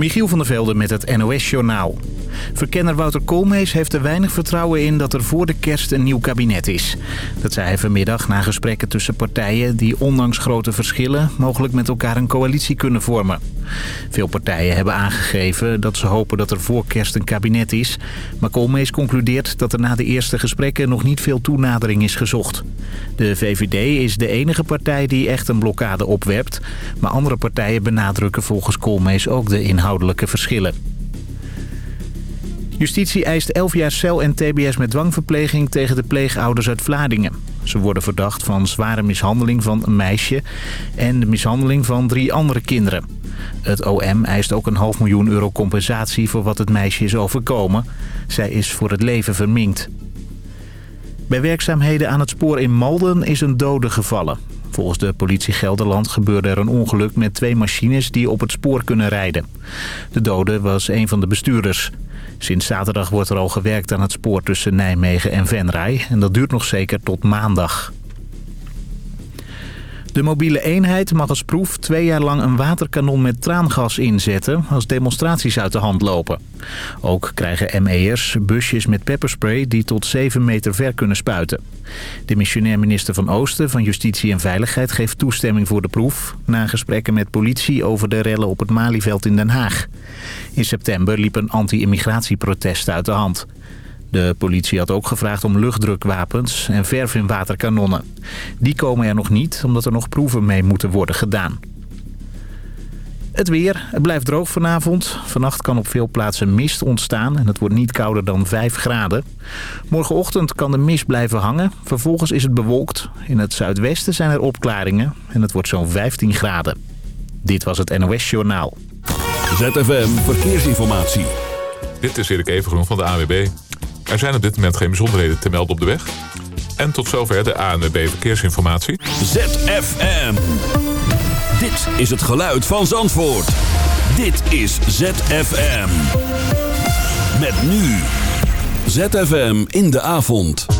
Michiel van der Velde met het NOS-journaal. Verkenner Wouter Koolmees heeft er weinig vertrouwen in dat er voor de kerst een nieuw kabinet is. Dat zei hij vanmiddag na gesprekken tussen partijen die ondanks grote verschillen mogelijk met elkaar een coalitie kunnen vormen. Veel partijen hebben aangegeven dat ze hopen dat er voor kerst een kabinet is. Maar Koolmees concludeert dat er na de eerste gesprekken nog niet veel toenadering is gezocht. De VVD is de enige partij die echt een blokkade opwerpt. Maar andere partijen benadrukken volgens Koolmees ook de inhoudelijke verschillen. Justitie eist 11 jaar cel en tbs met dwangverpleging tegen de pleegouders uit Vlaardingen. Ze worden verdacht van zware mishandeling van een meisje en de mishandeling van drie andere kinderen. Het OM eist ook een half miljoen euro compensatie voor wat het meisje is overkomen. Zij is voor het leven verminkt. Bij werkzaamheden aan het spoor in Malden is een dode gevallen. Volgens de politie Gelderland gebeurde er een ongeluk met twee machines die op het spoor kunnen rijden. De dode was een van de bestuurders. Sinds zaterdag wordt er al gewerkt aan het spoor tussen Nijmegen en Venray. En dat duurt nog zeker tot maandag. De mobiele eenheid mag als proef twee jaar lang een waterkanon met traangas inzetten als demonstraties uit de hand lopen. Ook krijgen ME'ers busjes met pepperspray die tot 7 meter ver kunnen spuiten. De missionair minister van Oosten van Justitie en Veiligheid geeft toestemming voor de proef... na gesprekken met politie over de rellen op het Malieveld in Den Haag. In september liep een anti-immigratieprotest uit de hand. De politie had ook gevraagd om luchtdrukwapens en verf in waterkanonnen. Die komen er nog niet, omdat er nog proeven mee moeten worden gedaan. Het weer. Het blijft droog vanavond. Vannacht kan op veel plaatsen mist ontstaan en het wordt niet kouder dan 5 graden. Morgenochtend kan de mist blijven hangen. Vervolgens is het bewolkt. In het zuidwesten zijn er opklaringen en het wordt zo'n 15 graden. Dit was het NOS Journaal. ZFM Verkeersinformatie. Dit is Erik Evengroen van de AWB. Er zijn op dit moment geen bijzonderheden te melden op de weg. En tot zover de ANWB Verkeersinformatie. ZFM. Dit is het geluid van Zandvoort. Dit is ZFM. Met nu. ZFM in de avond.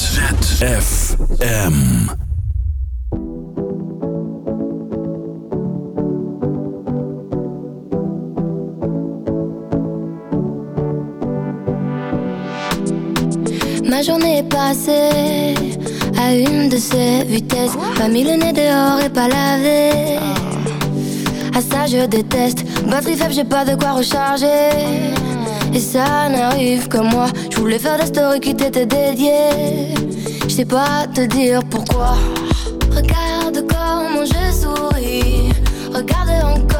ZFM. Ma journée est passée à une de ces vitesses. Pas mis le nez dehors et pas lavé. À ça je déteste. Batterie faible, j'ai pas de quoi recharger. Et ça n'arrive que moi. Je voulais faire la story qui t'était dédiée. Je sais pas te dire pourquoi. Regarde comment je souris. Regarde encore.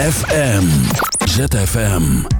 ZFM. ZFM.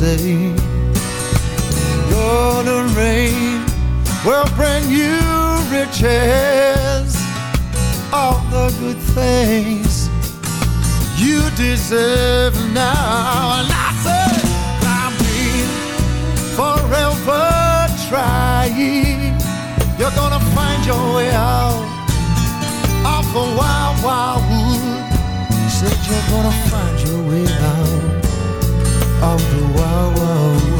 say, Golden rain will bring you riches, all the good things you deserve now. And I I'm being forever trying. You're gonna find your way out of the wild, wild wood. Said you're gonna find your way out of the wild,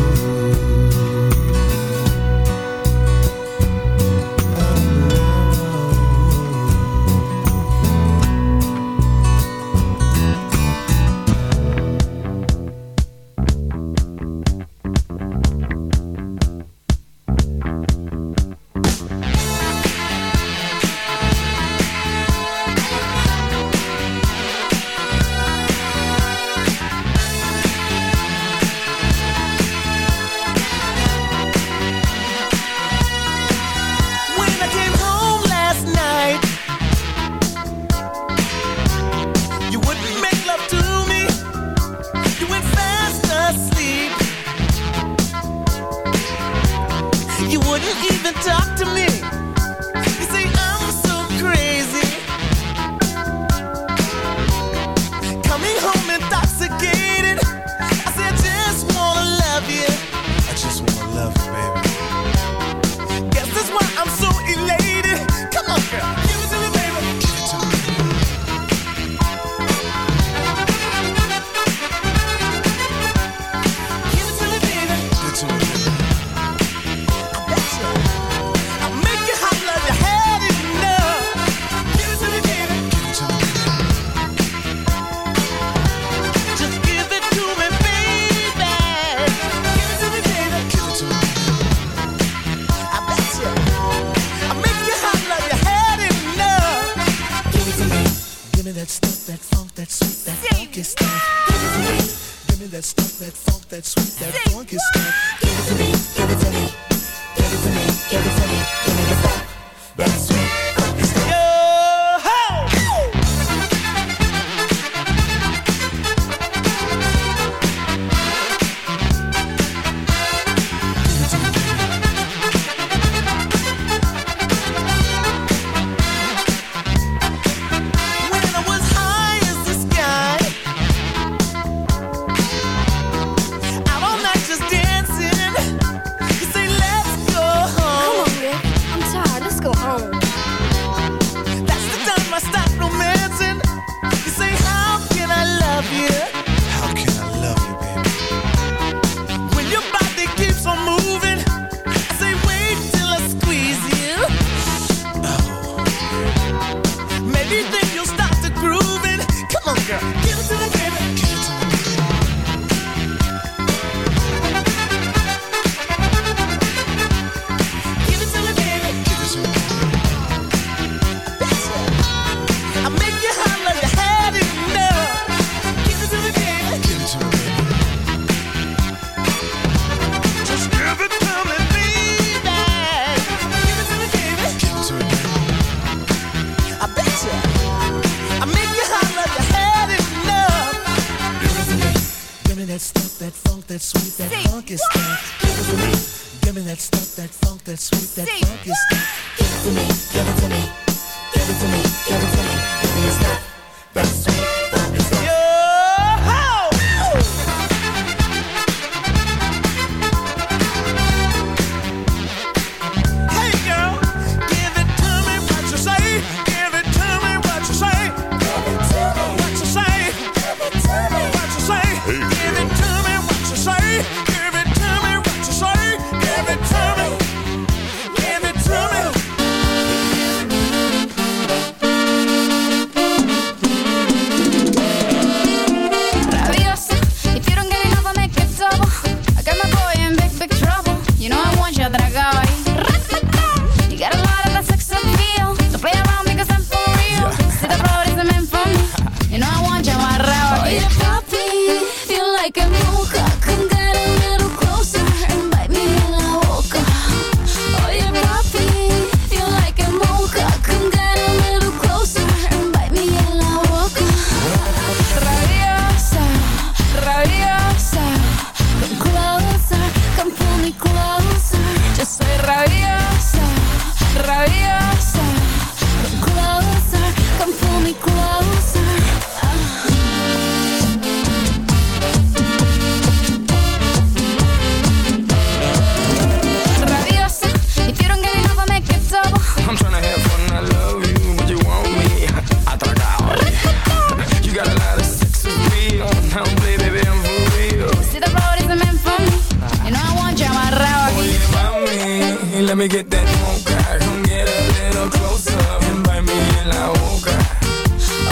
me get that mocha. Come get a little closer and bite me in la boca.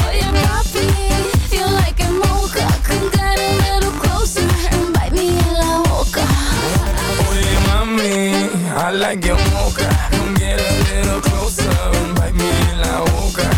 Oh yeah, papi, feel like a mocha. Come get a little closer and bite me in la boca. Oh yeah, mami, I like your mocha. Come get a little closer and bite me in la boca.